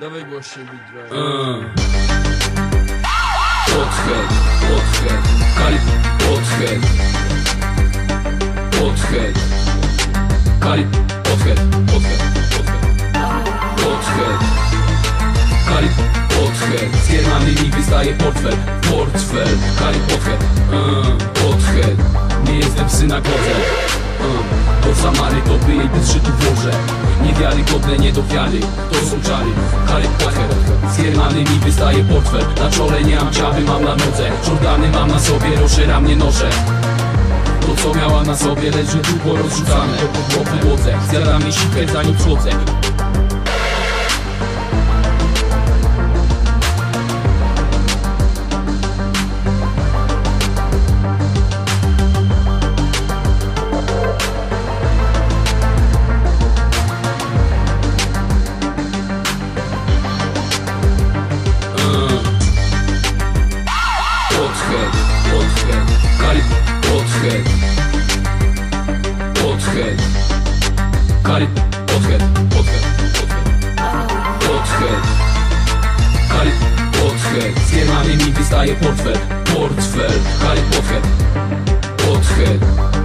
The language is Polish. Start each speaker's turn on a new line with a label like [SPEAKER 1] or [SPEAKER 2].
[SPEAKER 1] Dawaj głośniej bit dwa.
[SPEAKER 2] Pothead, pothead, kalib, pothead Pothead Kalib, pothead, pothead, pothead Kalib, pothead Z Giermanymi wystaje portfel, portfel. Kalib, pothead, uh, pothead Nie jestem w synagodze. Uh, Do Samary to by jej szczytu włożę Niewiarygodne, nie do wiary To są czary, Kalib, pothead Z Giermanymi wystaje portfel. Na czole nie mam ciały, mam na nodze. Jordany mam na sobie, rozszerza mnie noże. To co miała na sobie leży tu porozrzucane Po podłodze Zjadam mi sikę zanim wchodzę Kary, pothead, pothead, pothead Pothead Kary, pothead Z jemami mi wystaje portfel, portfel. Kary, pothead, pothead